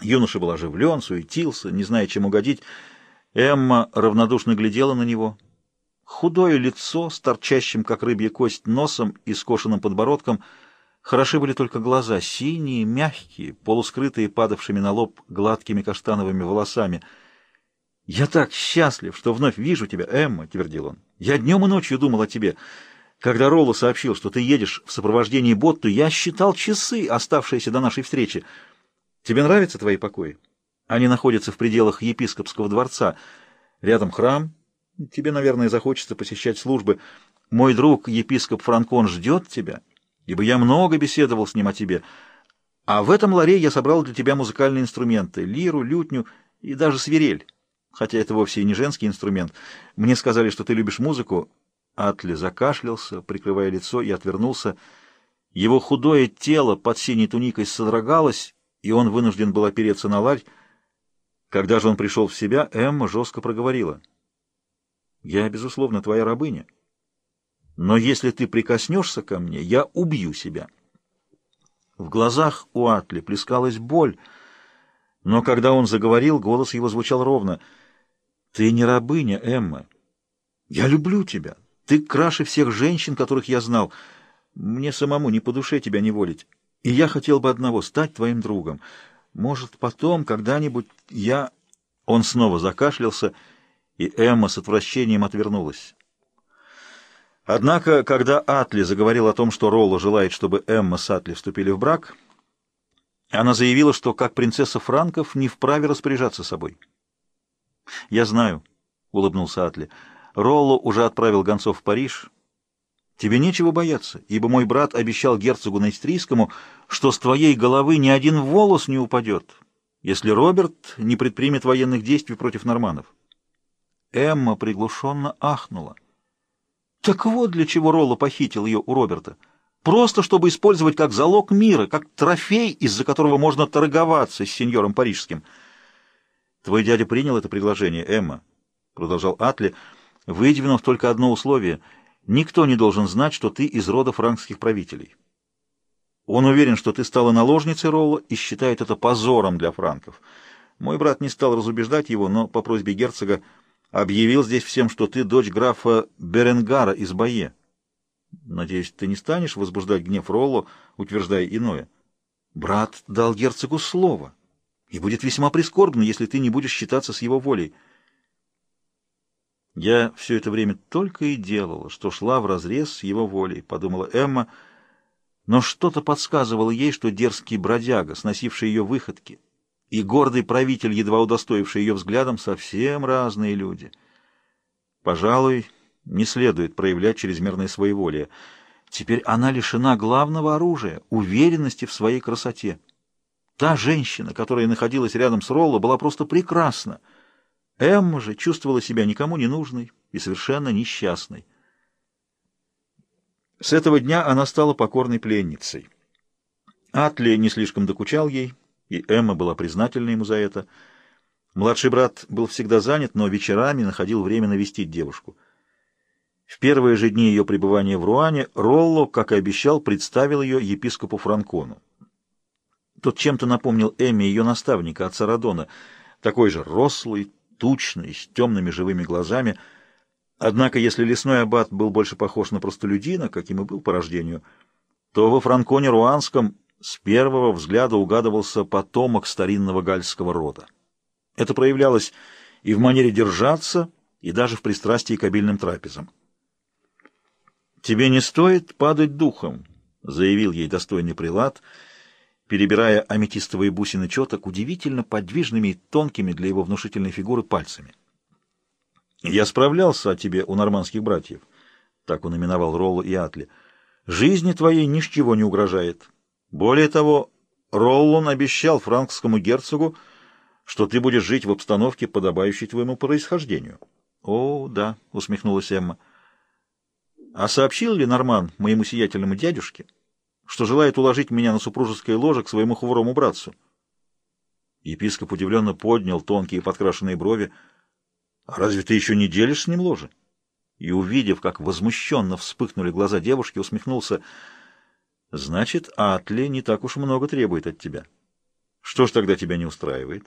Юноша был оживлен, суетился, не зная, чем угодить. Эмма равнодушно глядела на него. Худое лицо с торчащим, как рыбья кость, носом и скошенным подбородком. Хороши были только глаза, синие, мягкие, полускрытые падавшими на лоб гладкими каштановыми волосами. «Я так счастлив, что вновь вижу тебя, Эмма», — твердил он. «Я днем и ночью думал о тебе». Когда Ролло сообщил, что ты едешь в сопровождении Ботту, я считал часы, оставшиеся до нашей встречи. Тебе нравятся твои покои? Они находятся в пределах епископского дворца. Рядом храм. Тебе, наверное, захочется посещать службы. Мой друг, епископ Франкон, ждет тебя, ибо я много беседовал с ним о тебе. А в этом ларе я собрал для тебя музыкальные инструменты — лиру, лютню и даже свирель. Хотя это вовсе и не женский инструмент. Мне сказали, что ты любишь музыку, Атли закашлялся, прикрывая лицо, и отвернулся. Его худое тело под синей туникой содрогалось, и он вынужден был опереться на ларь. Когда же он пришел в себя, Эмма жестко проговорила. «Я, безусловно, твоя рабыня. Но если ты прикоснешься ко мне, я убью себя». В глазах у Атли плескалась боль, но когда он заговорил, голос его звучал ровно. «Ты не рабыня, Эмма. Я люблю тебя. Ты краше всех женщин, которых я знал. Мне самому не по душе тебя неволить. И я хотел бы одного — стать твоим другом. Может, потом, когда-нибудь я...» Он снова закашлялся, и Эмма с отвращением отвернулась. Однако, когда Атли заговорил о том, что Ролло желает, чтобы Эмма с Атли вступили в брак, она заявила, что, как принцесса Франков, не вправе распоряжаться собой. «Я знаю», — улыбнулся Атли, — Ролло уже отправил гонцов в Париж. Тебе нечего бояться, ибо мой брат обещал герцогу Нейстрийскому, что с твоей головы ни один волос не упадет, если Роберт не предпримет военных действий против норманов. Эмма приглушенно ахнула. Так вот для чего Ролло похитил ее у Роберта. Просто чтобы использовать как залог мира, как трофей, из-за которого можно торговаться с сеньором парижским. Твой дядя принял это предложение, Эмма, — продолжал Атли, — выдвинув только одно условие — никто не должен знать, что ты из рода франкских правителей. Он уверен, что ты стала наложницей Ролла и считает это позором для франков. Мой брат не стал разубеждать его, но по просьбе герцога объявил здесь всем, что ты дочь графа Беренгара из Бае. Надеюсь, ты не станешь возбуждать гнев Ролло, утверждая иное. Брат дал герцогу слово, и будет весьма прискорбно, если ты не будешь считаться с его волей. Я все это время только и делала, что шла вразрез с его волей, — подумала Эмма, но что-то подсказывало ей, что дерзкий бродяга, сносивший ее выходки, и гордый правитель, едва удостоивший ее взглядом, совсем разные люди. Пожалуй, не следует проявлять чрезмерное своеволие. Теперь она лишена главного оружия — уверенности в своей красоте. Та женщина, которая находилась рядом с Ролло, была просто прекрасна — Эмма же чувствовала себя никому не нужной и совершенно несчастной. С этого дня она стала покорной пленницей. Атли не слишком докучал ей, и Эмма была признательна ему за это. Младший брат был всегда занят, но вечерами находил время навестить девушку. В первые же дни ее пребывания в Руане Ролло, как и обещал, представил ее епископу Франкону. Тот чем-то напомнил Эмме ее наставника, отца Радона, такой же рослый, тучный, с темными живыми глазами. Однако, если лесной аббат был больше похож на простолюдина, каким и был по рождению, то во Франконе Руанском с первого взгляда угадывался потомок старинного гальского рода. Это проявлялось и в манере держаться, и даже в пристрастии к обильным трапезам. «Тебе не стоит падать духом», — заявил ей достойный прилад, — перебирая аметистовые бусины четок удивительно подвижными и тонкими для его внушительной фигуры пальцами. «Я справлялся о тебе у нормандских братьев», — так он именовал Роллу и Атли. «Жизни твоей ни с чего не угрожает. Более того, Роллон обещал франкскому герцогу, что ты будешь жить в обстановке, подобающей твоему происхождению». «О, да», — усмехнулась Эмма. «А сообщил ли Норман моему сиятельному дядюшке?» Что желает уложить меня на супружеское ложе к своему хворому братцу. Епископ удивленно поднял тонкие подкрашенные брови. «А разве ты еще не делишь с ним ложе?» И, увидев, как возмущенно вспыхнули глаза девушки, усмехнулся. «Значит, Атли не так уж много требует от тебя». Что ж тогда тебя не устраивает?